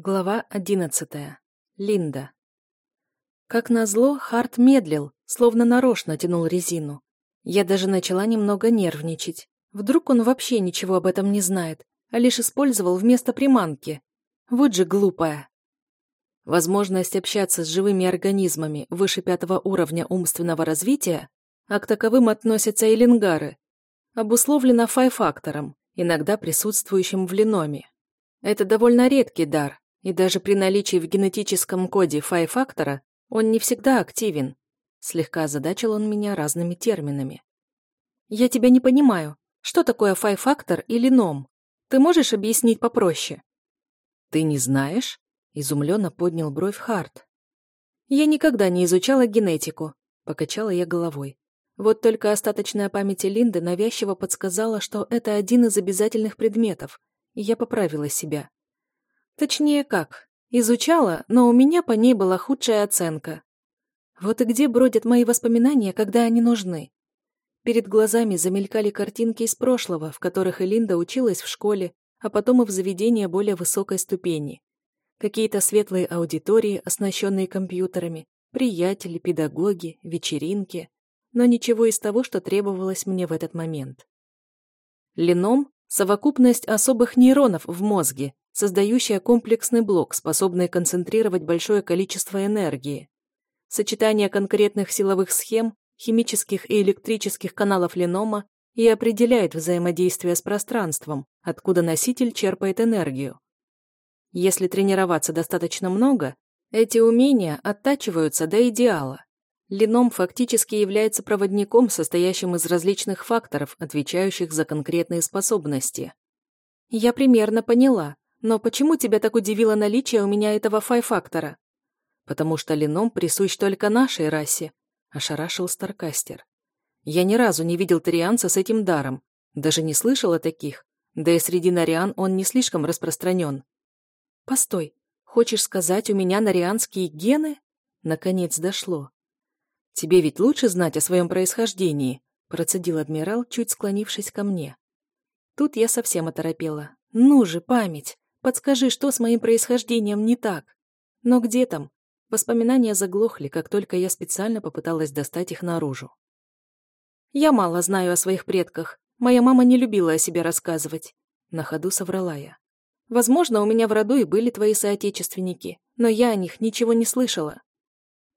Глава одиннадцатая. Линда. Как назло, Харт медлил, словно нарочно тянул резину. Я даже начала немного нервничать. Вдруг он вообще ничего об этом не знает, а лишь использовал вместо приманки. Вот же глупая. Возможность общаться с живыми организмами выше пятого уровня умственного развития, а к таковым относятся и лингары, обусловлена фай-фактором, иногда присутствующим в леноме. Это довольно редкий дар, и даже при наличии в генетическом коде фай-фактора он не всегда активен. Слегка озадачил он меня разными терминами. «Я тебя не понимаю. Что такое фай-фактор или ном? Ты можешь объяснить попроще?» «Ты не знаешь?» — изумленно поднял бровь Харт. «Я никогда не изучала генетику», — покачала я головой. Вот только остаточная память Линды навязчиво подсказала, что это один из обязательных предметов, и я поправила себя. Точнее как, изучала, но у меня по ней была худшая оценка. Вот и где бродят мои воспоминания, когда они нужны? Перед глазами замелькали картинки из прошлого, в которых Элинда училась в школе, а потом и в заведении более высокой ступени. Какие-то светлые аудитории, оснащенные компьютерами, приятели, педагоги, вечеринки, но ничего из того, что требовалось мне в этот момент. Леном – совокупность особых нейронов в мозге, создающая комплексный блок, способный концентрировать большое количество энергии. Сочетание конкретных силовых схем, химических и электрических каналов ленома и определяет взаимодействие с пространством, откуда носитель черпает энергию. Если тренироваться достаточно много, эти умения оттачиваются до идеала. Леном фактически является проводником, состоящим из различных факторов, отвечающих за конкретные способности. Я примерно поняла, но почему тебя так удивило наличие у меня этого фай-фактора? Потому что лином присущ только нашей расе, ошарашил Старкастер. Я ни разу не видел тарианца с этим даром, даже не слышал о таких, да и среди нариан он не слишком распространен. Постой, хочешь сказать, у меня нарианские гены? Наконец дошло. Тебе ведь лучше знать о своем происхождении, процедил адмирал, чуть склонившись ко мне. Тут я совсем оторопела. Ну же, память! Подскажи, что с моим происхождением не так? Но где там? Воспоминания заглохли, как только я специально попыталась достать их наружу. Я мало знаю о своих предках. Моя мама не любила о себе рассказывать. На ходу соврала я. Возможно, у меня в роду и были твои соотечественники, но я о них ничего не слышала.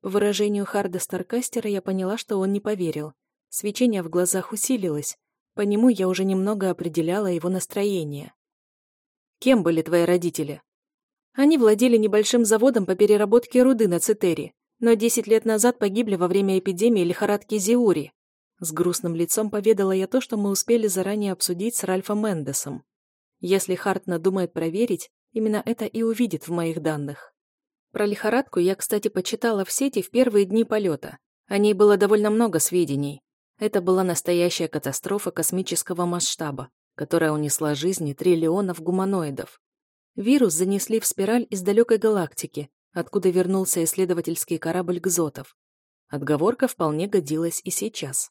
По выражению Харда Старкастера я поняла, что он не поверил. Свечение в глазах усилилось. По нему я уже немного определяла его настроение. Кем были твои родители? Они владели небольшим заводом по переработке руды на Цитере, но 10 лет назад погибли во время эпидемии лихорадки Зиури. С грустным лицом поведала я то, что мы успели заранее обсудить с Ральфом Мендесом. Если Харт надумает проверить, именно это и увидит в моих данных. Про лихорадку я, кстати, почитала в сети в первые дни полета. О ней было довольно много сведений. Это была настоящая катастрофа космического масштаба, которая унесла жизни триллионов гуманоидов. Вирус занесли в спираль из далекой галактики, откуда вернулся исследовательский корабль Гзотов. Отговорка вполне годилась и сейчас.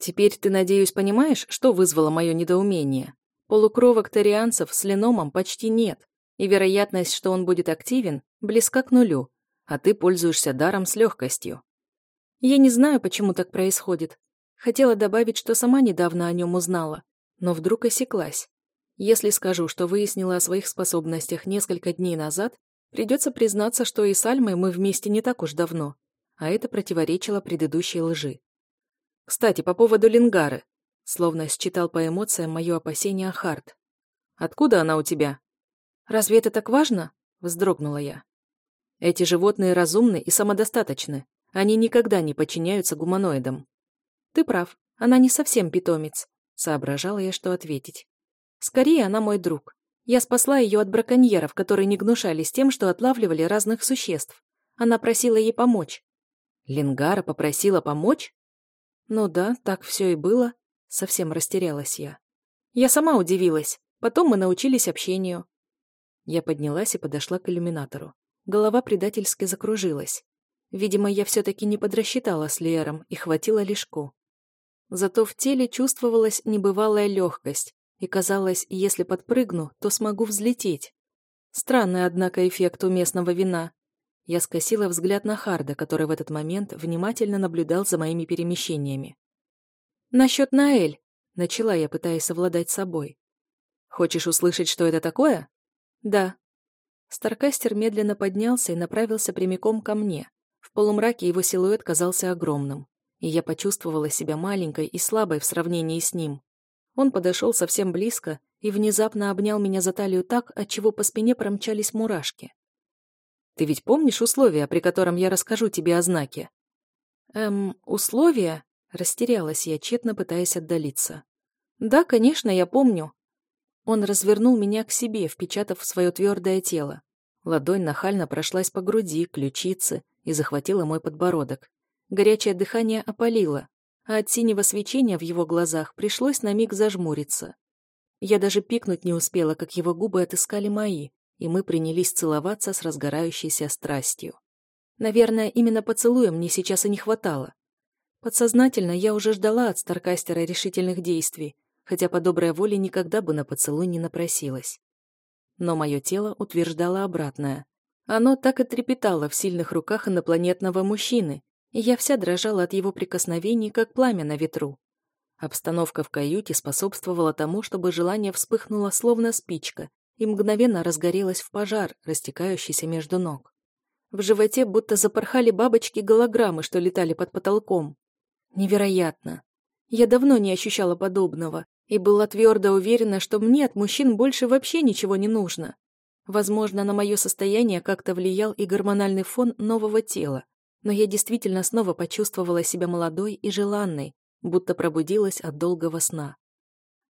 Теперь ты, надеюсь, понимаешь, что вызвало мое недоумение? Полукровок тарианцев с леномом почти нет, и вероятность, что он будет активен, близка к нулю, а ты пользуешься даром с легкостью. Я не знаю, почему так происходит. Хотела добавить, что сама недавно о нем узнала, но вдруг осеклась. Если скажу, что выяснила о своих способностях несколько дней назад, придется признаться, что и с Альмой мы вместе не так уж давно, а это противоречило предыдущей лжи. Кстати, по поводу Лингары. Словно считал по эмоциям мое опасение Харт. «Откуда она у тебя?» «Разве это так важно?» – вздрогнула я. «Эти животные разумны и самодостаточны. Они никогда не подчиняются гуманоидам». «Ты прав. Она не совсем питомец. Соображала я, что ответить. Скорее, она мой друг. Я спасла ее от браконьеров, которые не гнушались тем, что отлавливали разных существ. Она просила ей помочь. Лингара попросила помочь? Ну да, так все и было. Совсем растерялась я. Я сама удивилась. Потом мы научились общению. Я поднялась и подошла к иллюминатору. Голова предательски закружилась. Видимо, я все-таки не подрасчитала с Лером и хватило лишку. Зато в теле чувствовалась небывалая легкость, и казалось, если подпрыгну, то смогу взлететь. Странный, однако, эффект у местного вина. Я скосила взгляд на Харда, который в этот момент внимательно наблюдал за моими перемещениями. «Насчет Наэль», — начала я, пытаясь совладать собой. «Хочешь услышать, что это такое?» «Да». Старкастер медленно поднялся и направился прямиком ко мне. В полумраке его силуэт казался огромным, и я почувствовала себя маленькой и слабой в сравнении с ним. Он подошел совсем близко и внезапно обнял меня за талию так, отчего по спине промчались мурашки. «Ты ведь помнишь условия, при котором я расскажу тебе о знаке?» «Эм, условия?» — растерялась я, тщетно пытаясь отдалиться. «Да, конечно, я помню». Он развернул меня к себе, впечатав в свое твердое тело. Ладонь нахально прошлась по груди, ключице и захватила мой подбородок. Горячее дыхание опалило, а от синего свечения в его глазах пришлось на миг зажмуриться. Я даже пикнуть не успела, как его губы отыскали мои, и мы принялись целоваться с разгорающейся страстью. Наверное, именно поцелуя мне сейчас и не хватало. Подсознательно я уже ждала от Старкастера решительных действий, хотя по доброй воле никогда бы на поцелуй не напросилась. Но мое тело утверждало обратное. Оно так и трепетало в сильных руках инопланетного мужчины, я вся дрожала от его прикосновений, как пламя на ветру. Обстановка в каюте способствовала тому, чтобы желание вспыхнуло словно спичка и мгновенно разгорелось в пожар, растекающийся между ног. В животе будто запорхали бабочки-голограммы, что летали под потолком. Невероятно. Я давно не ощущала подобного и была твердо уверена, что мне от мужчин больше вообще ничего не нужно. Возможно, на мое состояние как-то влиял и гормональный фон нового тела, но я действительно снова почувствовала себя молодой и желанной, будто пробудилась от долгого сна.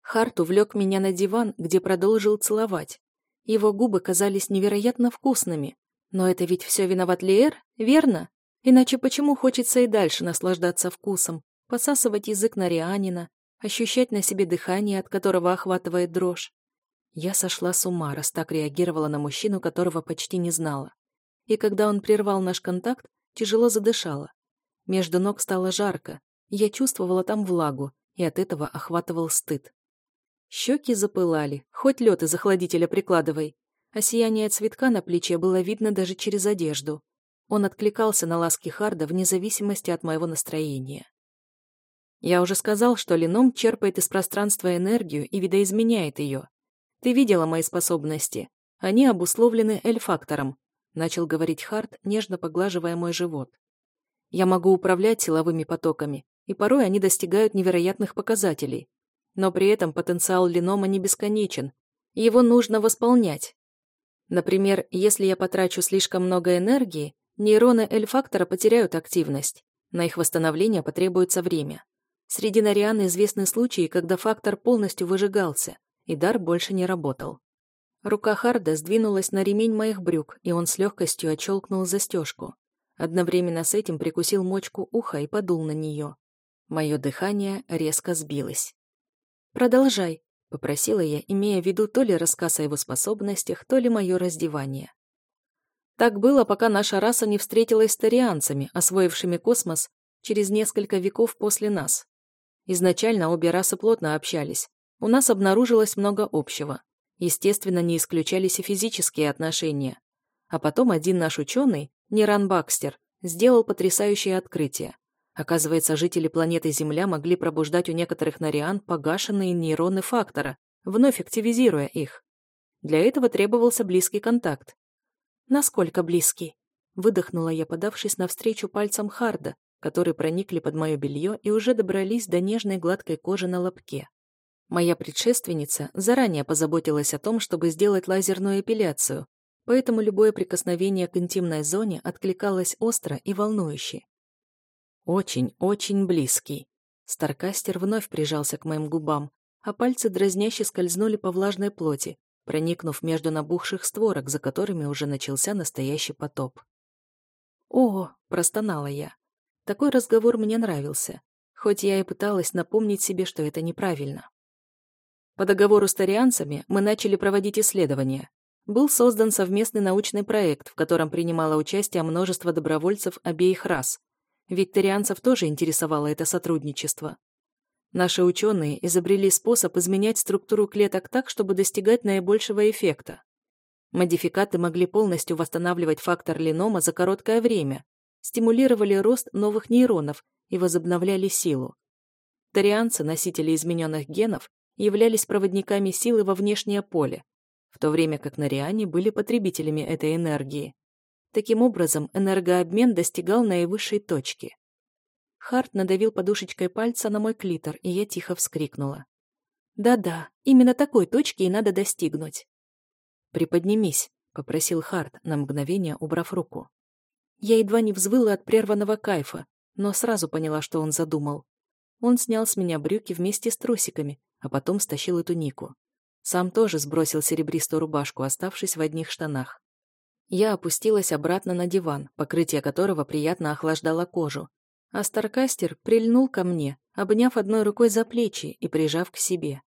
Харт увлек меня на диван, где продолжил целовать. Его губы казались невероятно вкусными. Но это ведь все виноват Лиэр, верно? Иначе почему хочется и дальше наслаждаться вкусом, посасывать язык на Рианина, ощущать на себе дыхание, от которого охватывает дрожь? Я сошла с ума, раз так реагировала на мужчину, которого почти не знала. И когда он прервал наш контакт, тяжело задышала. Между ног стало жарко, я чувствовала там влагу, и от этого охватывал стыд. Щеки запылали, хоть лед из охладителя прикладывай, а сияние цветка на плече было видно даже через одежду. Он откликался на ласки Харда вне зависимости от моего настроения. Я уже сказал, что Леном черпает из пространства энергию и видоизменяет ее. Ты видела мои способности. Они обусловлены эльфактором, начал говорить Харт, нежно поглаживая мой живот. Я могу управлять силовыми потоками, и порой они достигают невероятных показателей. Но при этом потенциал линома не бесконечен, его нужно восполнять. Например, если я потрачу слишком много энергии, нейроны L-фактора потеряют активность. На их восстановление потребуется время. Среди Нариан известны случаи, когда фактор полностью выжигался, и дар больше не работал. Рука Харда сдвинулась на ремень моих брюк, и он с легкостью отщелкнул застежку. Одновременно с этим прикусил мочку уха и подул на нее. Мое дыхание резко сбилось. «Продолжай», — попросила я, имея в виду то ли рассказ о его способностях, то ли мое раздевание. Так было, пока наша раса не встретилась с тарианцами, освоившими космос через несколько веков после нас. Изначально обе расы плотно общались. У нас обнаружилось много общего. Естественно, не исключались и физические отношения. А потом один наш ученый, Неран Бакстер, сделал потрясающее открытие. Оказывается, жители планеты Земля могли пробуждать у некоторых нариан погашенные нейроны фактора, вновь активизируя их. Для этого требовался близкий контакт. «Насколько близкий?» Выдохнула я, подавшись навстречу пальцам Харда, которые проникли под мое белье и уже добрались до нежной гладкой кожи на лобке. Моя предшественница заранее позаботилась о том, чтобы сделать лазерную эпиляцию, поэтому любое прикосновение к интимной зоне откликалось остро и волнующе. Очень-очень близкий. Старкастер вновь прижался к моим губам, а пальцы дразняще скользнули по влажной плоти, проникнув между набухших створок, за которыми уже начался настоящий потоп. «О!» – простонала я. Такой разговор мне нравился, хоть я и пыталась напомнить себе, что это неправильно. По договору с тарианцами мы начали проводить исследования. Был создан совместный научный проект, в котором принимало участие множество добровольцев обеих рас. Ведь тарианцев тоже интересовало это сотрудничество. Наши ученые изобрели способ изменять структуру клеток так, чтобы достигать наибольшего эффекта. Модификаты могли полностью восстанавливать фактор линома за короткое время, стимулировали рост новых нейронов и возобновляли силу. Тарианцы, носители измененных генов, являлись проводниками силы во внешнее поле, в то время как нариане были потребителями этой энергии. Таким образом, энергообмен достигал наивысшей точки. Харт надавил подушечкой пальца на мой клитор, и я тихо вскрикнула. «Да-да, именно такой точки и надо достигнуть». «Приподнимись», — попросил Харт, на мгновение убрав руку. Я едва не взвыла от прерванного кайфа, но сразу поняла, что он задумал. Он снял с меня брюки вместе с трусиками, а потом стащил эту нику. Сам тоже сбросил серебристую рубашку, оставшись в одних штанах. Я опустилась обратно на диван, покрытие которого приятно охлаждало кожу, а Старкастер прильнул ко мне, обняв одной рукой за плечи и прижав к себе.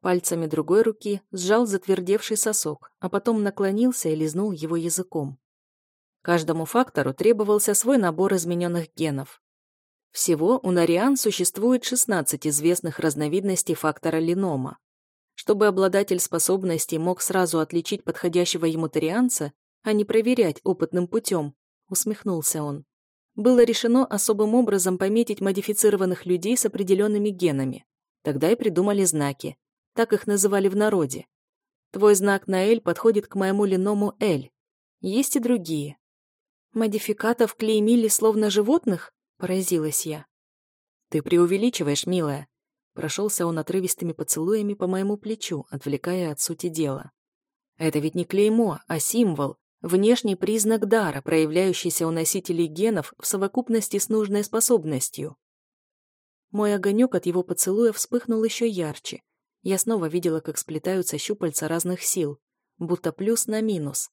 Пальцами другой руки сжал затвердевший сосок, а потом наклонился и лизнул его языком. Каждому фактору требовался свой набор измененных генов. Всего у Нариан существует 16 известных разновидностей фактора линома. Чтобы обладатель способностей мог сразу отличить подходящего ему тарианца, а не проверять опытным путем, усмехнулся он было решено особым образом пометить модифицированных людей с определенными генами. Тогда и придумали знаки. Так их называли в народе. Твой знак на «Л» подходит к моему линому «Л». Есть и другие. Модификатов клеймили словно животных? Поразилась я. Ты преувеличиваешь, милая. Прошелся он отрывистыми поцелуями по моему плечу, отвлекая от сути дела. Это ведь не клеймо, а символ, Внешний признак дара, проявляющийся у носителей генов в совокупности с нужной способностью. Мой огонек от его поцелуя вспыхнул еще ярче. Я снова видела, как сплетаются щупальца разных сил, будто плюс на минус.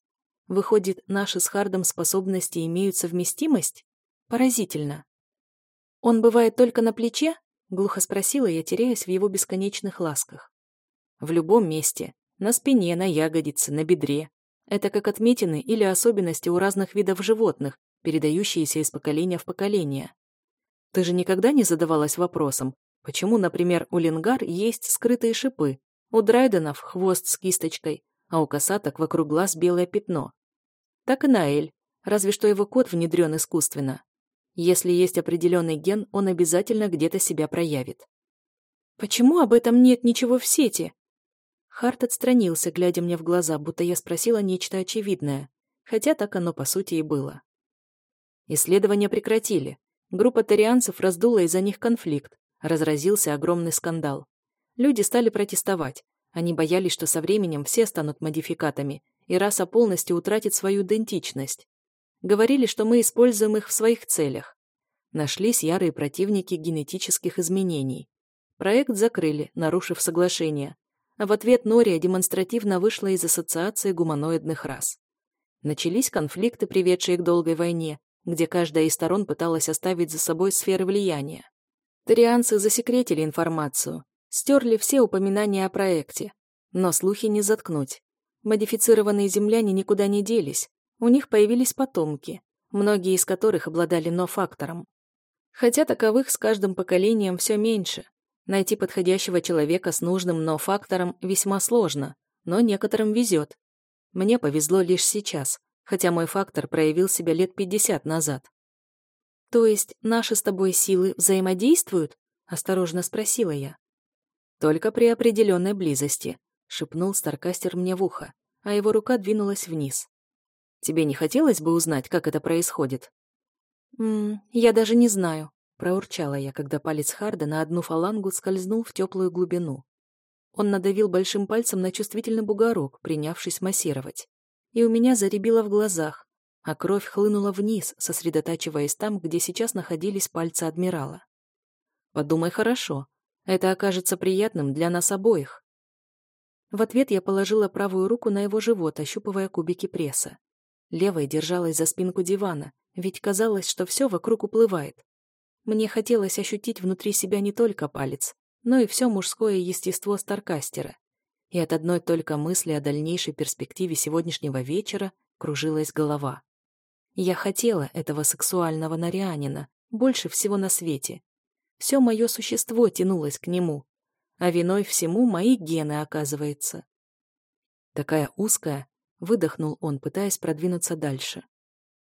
Выходит, наши с Хардом способности имеют совместимость? Поразительно. «Он бывает только на плече?» — глухо спросила я, теряясь в его бесконечных ласках. «В любом месте. На спине, на ягодице, на бедре. Это как отметины или особенности у разных видов животных, передающиеся из поколения в поколение. Ты же никогда не задавалась вопросом, почему, например, у лингар есть скрытые шипы, у драйденов хвост с кисточкой, а у косаток вокруг глаз белое пятно. Так и на Эль, разве что его код внедрен искусственно. Если есть определенный ген, он обязательно где-то себя проявит. «Почему об этом нет ничего в сети?» Харт отстранился, глядя мне в глаза, будто я спросила нечто очевидное, хотя так оно по сути и было. Исследования прекратили. Группа тарианцев раздула из-за них конфликт. Разразился огромный скандал. Люди стали протестовать. Они боялись, что со временем все станут модификатами, и раса полностью утратит свою идентичность. Говорили, что мы используем их в своих целях. Нашлись ярые противники генетических изменений. Проект закрыли, нарушив соглашение, а в ответ Нория демонстративно вышла из Ассоциации гуманоидных рас. Начались конфликты, приведшие к долгой войне, где каждая из сторон пыталась оставить за собой сферы влияния. Тарианцы засекретили информацию, стерли все упоминания о проекте, но слухи не заткнуть. Модифицированные земляне никуда не делись, у них появились потомки, многие из которых обладали но-фактором. Хотя таковых с каждым поколением все меньше, Найти подходящего человека с нужным но-фактором весьма сложно, но некоторым везет. Мне повезло лишь сейчас, хотя мой фактор проявил себя лет 50 назад. «То есть наши с тобой силы взаимодействуют?» – осторожно спросила я. «Только при определенной близости», – шепнул Старкастер мне в ухо, а его рука двинулась вниз. «Тебе не хотелось бы узнать, как это происходит?» «Ммм, я даже не знаю», Проурчала я, когда палец Харда на одну фалангу скользнул в теплую глубину. Он надавил большим пальцем на чувствительный бугорок, принявшись массировать. И у меня заребило в глазах, а кровь хлынула вниз, сосредотачиваясь там, где сейчас находились пальцы адмирала. «Подумай хорошо. Это окажется приятным для нас обоих». В ответ я положила правую руку на его живот, ощупывая кубики пресса. Левой держалась за спинку дивана, ведь казалось, что все вокруг уплывает. Мне хотелось ощутить внутри себя не только палец, но и все мужское естество Старкастера. И от одной только мысли о дальнейшей перспективе сегодняшнего вечера кружилась голова. Я хотела этого сексуального нарианина больше всего на свете. Все мое существо тянулось к нему, а виной всему мои гены, оказывается. Такая узкая, Выдохнул он, пытаясь продвинуться дальше.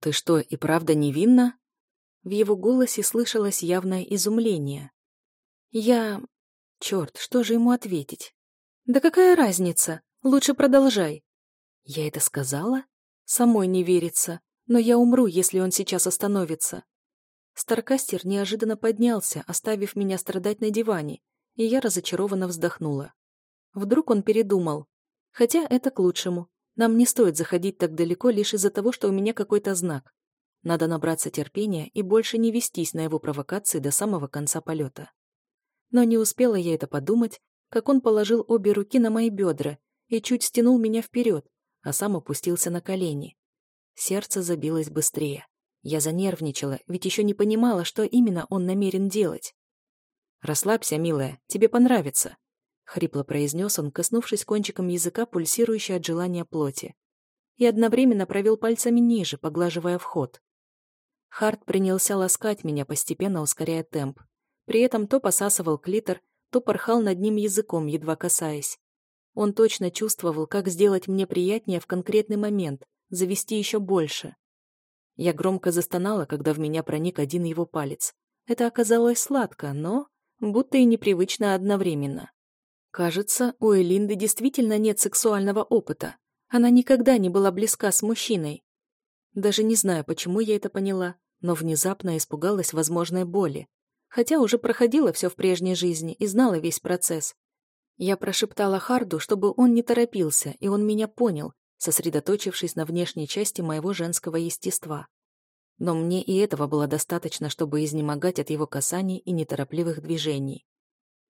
«Ты что, и правда невинна?» В его голосе слышалось явное изумление. «Я... Черт, что же ему ответить?» «Да какая разница? Лучше продолжай». «Я это сказала?» «Самой не верится, но я умру, если он сейчас остановится». Старкастер неожиданно поднялся, оставив меня страдать на диване, и я разочарованно вздохнула. Вдруг он передумал. Хотя это к лучшему. Нам не стоит заходить так далеко лишь из-за того, что у меня какой-то знак. Надо набраться терпения и больше не вестись на его провокации до самого конца полета. Но не успела я это подумать, как он положил обе руки на мои бедра и чуть стянул меня вперед, а сам опустился на колени. Сердце забилось быстрее. Я занервничала, ведь еще не понимала, что именно он намерен делать. «Расслабься, милая, тебе понравится», — хрипло произнес он, коснувшись кончиком языка, пульсирующей от желания плоти. И одновременно провел пальцами ниже, поглаживая вход. Харт принялся ласкать меня, постепенно ускоряя темп. При этом то посасывал клитор, то порхал над ним языком, едва касаясь. Он точно чувствовал, как сделать мне приятнее в конкретный момент, завести еще больше. Я громко застонала, когда в меня проник один его палец. Это оказалось сладко, но будто и непривычно одновременно. Кажется, у Элинды действительно нет сексуального опыта. Она никогда не была близка с мужчиной. Даже не знаю, почему я это поняла, но внезапно испугалась возможной боли. Хотя уже проходила все в прежней жизни и знала весь процесс. Я прошептала Харду, чтобы он не торопился, и он меня понял, сосредоточившись на внешней части моего женского естества. Но мне и этого было достаточно, чтобы изнемогать от его касаний и неторопливых движений.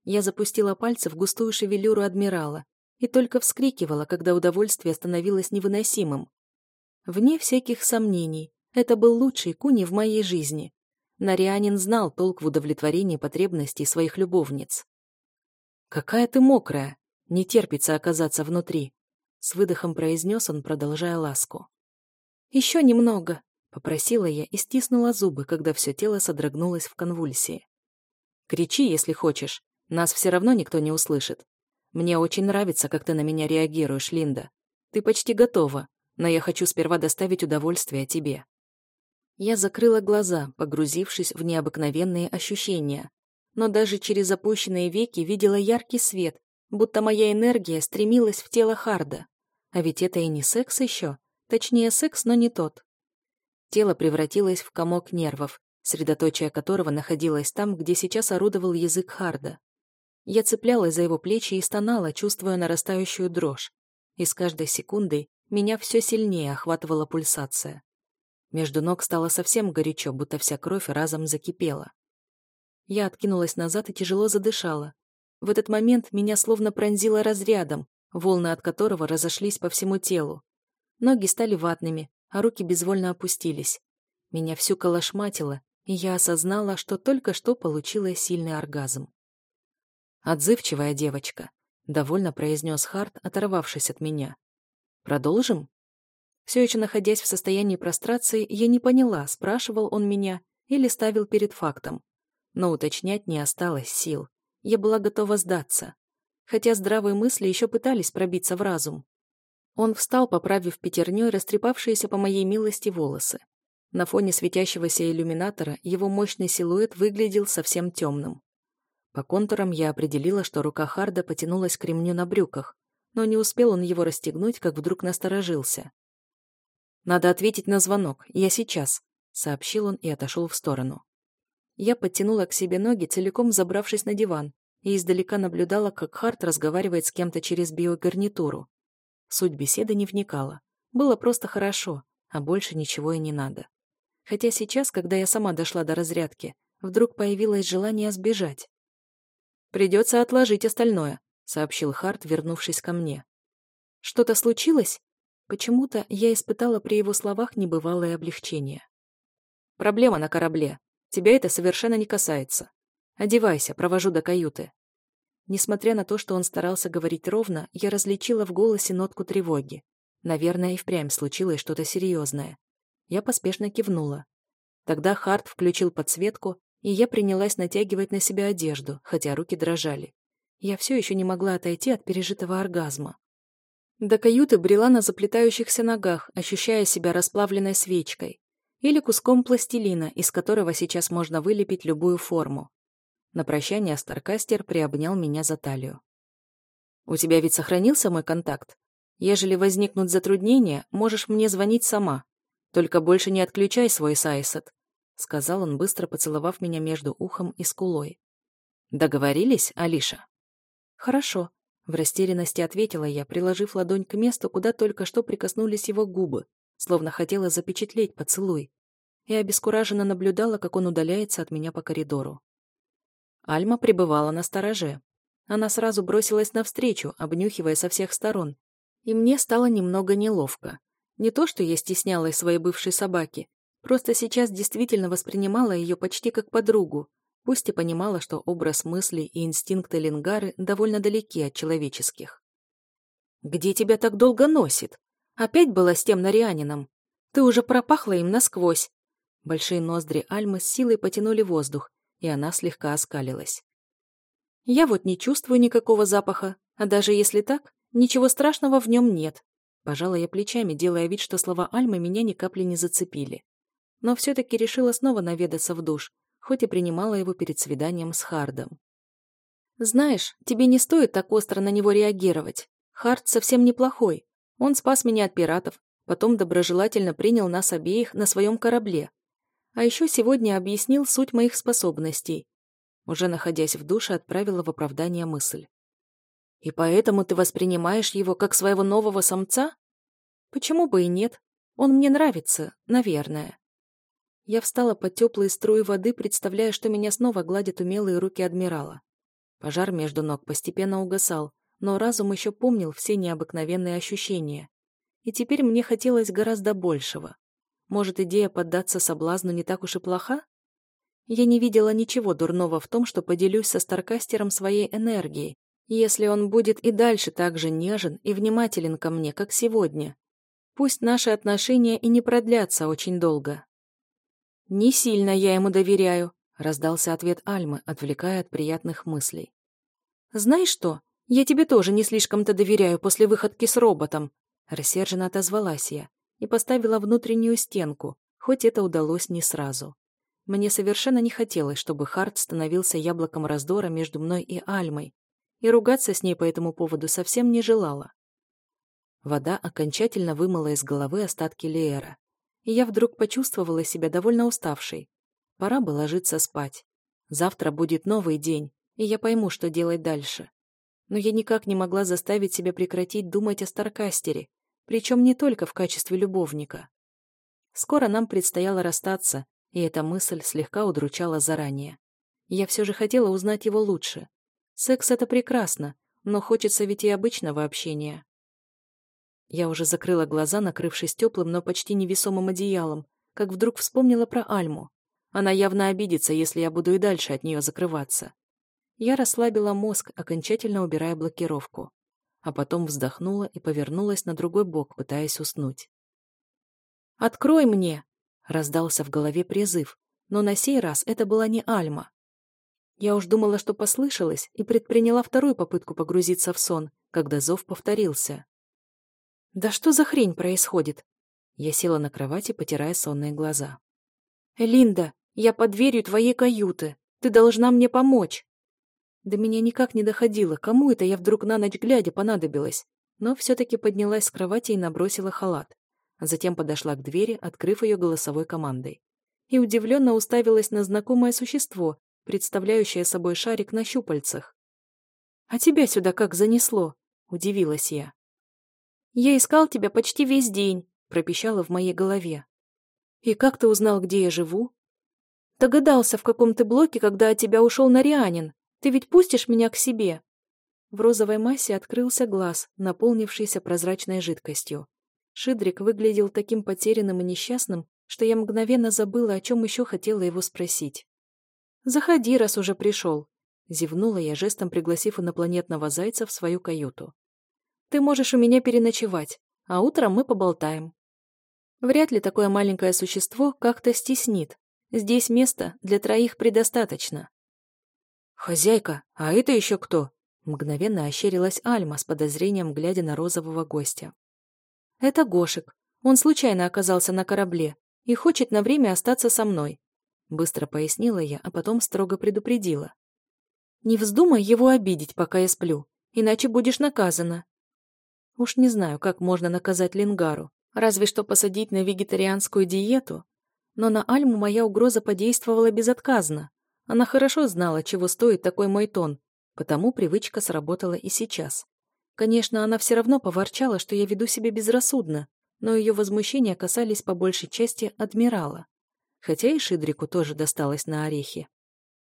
Я запустила пальцы в густую шевелюру адмирала и только вскрикивала, когда удовольствие становилось невыносимым. Вне всяких сомнений, это был лучший куни в моей жизни. Нарианин знал толк в удовлетворении потребностей своих любовниц. «Какая ты мокрая! Не терпится оказаться внутри!» С выдохом произнес он, продолжая ласку. «Еще немного!» Попросила я и стиснула зубы, когда все тело содрогнулось в конвульсии. «Кричи, если хочешь. Нас все равно никто не услышит. Мне очень нравится, как ты на меня реагируешь, Линда. Ты почти готова, но я хочу сперва доставить удовольствие тебе». Я закрыла глаза, погрузившись в необыкновенные ощущения. Но даже через опущенные веки видела яркий свет, будто моя энергия стремилась в тело Харда. А ведь это и не секс еще. Точнее, секс, но не тот. Тело превратилось в комок нервов, средоточие которого находилось там, где сейчас орудовал язык Харда. Я цеплялась за его плечи и стонала, чувствуя нарастающую дрожь. И с каждой секундой меня все сильнее охватывала пульсация. Между ног стало совсем горячо, будто вся кровь разом закипела. Я откинулась назад и тяжело задышала. В этот момент меня словно пронзило разрядом, волны от которого разошлись по всему телу. Ноги стали ватными, а руки безвольно опустились. Меня всю колошматило, и я осознала, что только что получила сильный оргазм. «Отзывчивая девочка», — довольно произнес Харт, оторвавшись от меня. «Продолжим?» Все еще находясь в состоянии прострации, я не поняла, спрашивал он меня или ставил перед фактом. Но уточнять не осталось сил. Я была готова сдаться. Хотя здравые мысли еще пытались пробиться в разум. Он встал, поправив пятерней растрепавшиеся по моей милости волосы. На фоне светящегося иллюминатора его мощный силуэт выглядел совсем темным. По контурам я определила, что рука Харда потянулась к ремню на брюках, но не успел он его расстегнуть, как вдруг насторожился. «Надо ответить на звонок. Я сейчас», — сообщил он и отошел в сторону. Я подтянула к себе ноги, целиком забравшись на диван, и издалека наблюдала, как Харт разговаривает с кем-то через биогарнитуру. Суть беседы не вникала. Было просто хорошо, а больше ничего и не надо. Хотя сейчас, когда я сама дошла до разрядки, вдруг появилось желание сбежать. «Придется отложить остальное», — сообщил Харт, вернувшись ко мне. «Что-то случилось?» Почему-то я испытала при его словах небывалое облегчение. «Проблема на корабле. Тебя это совершенно не касается. Одевайся, провожу до каюты». Несмотря на то, что он старался говорить ровно, я различила в голосе нотку тревоги. Наверное, и впрямь случилось что-то серьезное. Я поспешно кивнула. Тогда Харт включил подсветку, и я принялась натягивать на себя одежду, хотя руки дрожали. Я все еще не могла отойти от пережитого оргазма. До каюты брела на заплетающихся ногах, ощущая себя расплавленной свечкой. Или куском пластилина, из которого сейчас можно вылепить любую форму. На прощание Старкастер приобнял меня за талию. «У тебя ведь сохранился мой контакт? Ежели возникнут затруднения, можешь мне звонить сама. Только больше не отключай свой сайсет», — сказал он, быстро поцеловав меня между ухом и скулой. «Договорились, Алиша?» «Хорошо», — в растерянности ответила я, приложив ладонь к месту, куда только что прикоснулись его губы, словно хотела запечатлеть поцелуй, и обескураженно наблюдала, как он удаляется от меня по коридору. Альма пребывала на стороже. Она сразу бросилась навстречу, обнюхивая со всех сторон, и мне стало немного неловко. Не то, что я стеснялась своей бывшей собаки, просто сейчас действительно воспринимала ее почти как подругу, пусть и понимала, что образ мыслей и инстинкты Лингары довольно далеки от человеческих. «Где тебя так долго носит? Опять была с тем нарианином? Ты уже пропахла им насквозь!» Большие ноздри Альмы с силой потянули воздух, и она слегка оскалилась. «Я вот не чувствую никакого запаха, а даже если так, ничего страшного в нем нет. Пожала я плечами, делая вид, что слова Альмы меня ни капли не зацепили. Но все-таки решила снова наведаться в душ, хоть и принимала его перед свиданием с Хардом. «Знаешь, тебе не стоит так остро на него реагировать. Хард совсем неплохой. Он спас меня от пиратов, потом доброжелательно принял нас обеих на своем корабле. А еще сегодня объяснил суть моих способностей. Уже находясь в душе, отправила в оправдание мысль. И поэтому ты воспринимаешь его как своего нового самца? Почему бы и нет? Он мне нравится, наверное. Я встала под теплые струи воды, представляя, что меня снова гладят умелые руки адмирала. Пожар между ног постепенно угасал, но разум еще помнил все необыкновенные ощущения. И теперь мне хотелось гораздо большего. Может, идея поддаться соблазну не так уж и плоха? Я не видела ничего дурного в том, что поделюсь со Старкастером своей энергией, если он будет и дальше так же нежен и внимателен ко мне, как сегодня. Пусть наши отношения и не продлятся очень долго. «Не сильно я ему доверяю», — раздался ответ Альмы, отвлекая от приятных мыслей. «Знаешь что? Я тебе тоже не слишком-то доверяю после выходки с роботом», — рассерженно отозвалась я и поставила внутреннюю стенку, хоть это удалось не сразу. Мне совершенно не хотелось, чтобы Харт становился яблоком раздора между мной и Альмой, и ругаться с ней по этому поводу совсем не желала. Вода окончательно вымыла из головы остатки Леера, и я вдруг почувствовала себя довольно уставшей. Пора бы ложиться спать. Завтра будет новый день, и я пойму, что делать дальше. Но я никак не могла заставить себя прекратить думать о Старкастере, причем не только в качестве любовника. Скоро нам предстояло расстаться, и эта мысль слегка удручала заранее. Я все же хотела узнать его лучше, Секс — это прекрасно, но хочется ведь и обычного общения. Я уже закрыла глаза, накрывшись теплым, но почти невесомым одеялом, как вдруг вспомнила про Альму. Она явно обидится, если я буду и дальше от нее закрываться. Я расслабила мозг, окончательно убирая блокировку. А потом вздохнула и повернулась на другой бок, пытаясь уснуть. «Открой мне!» — раздался в голове призыв, но на сей раз это была не Альма. Я уж думала, что послышалось, и предприняла вторую попытку погрузиться в сон, когда зов повторился. «Да что за хрень происходит?» Я села на кровати, потирая сонные глаза. «Линда, я под дверью твоей каюты. Ты должна мне помочь!» До меня никак не доходило, кому это я вдруг на ночь глядя понадобилась, но все-таки поднялась с кровати и набросила халат. Затем подошла к двери, открыв ее голосовой командой. И удивленно уставилась на знакомое существо, представляющая собой шарик на щупальцах. «А тебя сюда как занесло?» — удивилась я. «Я искал тебя почти весь день», — пропищала в моей голове. «И как ты узнал, где я живу?» «Догадался, в каком ты блоке, когда от тебя ушел Нарианин. Ты ведь пустишь меня к себе?» В розовой массе открылся глаз, наполнившийся прозрачной жидкостью. Шидрик выглядел таким потерянным и несчастным, что я мгновенно забыла, о чем еще хотела его спросить. «Заходи, раз уже пришел», — зевнула я жестом, пригласив инопланетного зайца в свою каюту. «Ты можешь у меня переночевать, а утром мы поболтаем». Вряд ли такое маленькое существо как-то стеснит. Здесь места для троих предостаточно. «Хозяйка, а это еще кто?» Мгновенно ощерилась Альма с подозрением, глядя на розового гостя. «Это Гошек. Он случайно оказался на корабле и хочет на время остаться со мной», быстро пояснила я, а потом строго предупредила. «Не вздумай его обидеть, пока я сплю, иначе будешь наказана». Уж не знаю, как можно наказать Лингару, разве что посадить на вегетарианскую диету, но на Альму моя угроза подействовала безотказно. Она хорошо знала, чего стоит такой мой тон, потому привычка сработала и сейчас. Конечно, она все равно поворчала, что я веду себя безрассудно, но ее возмущения касались по большей части адмирала. Хотя и Шидрику тоже досталось на орехи.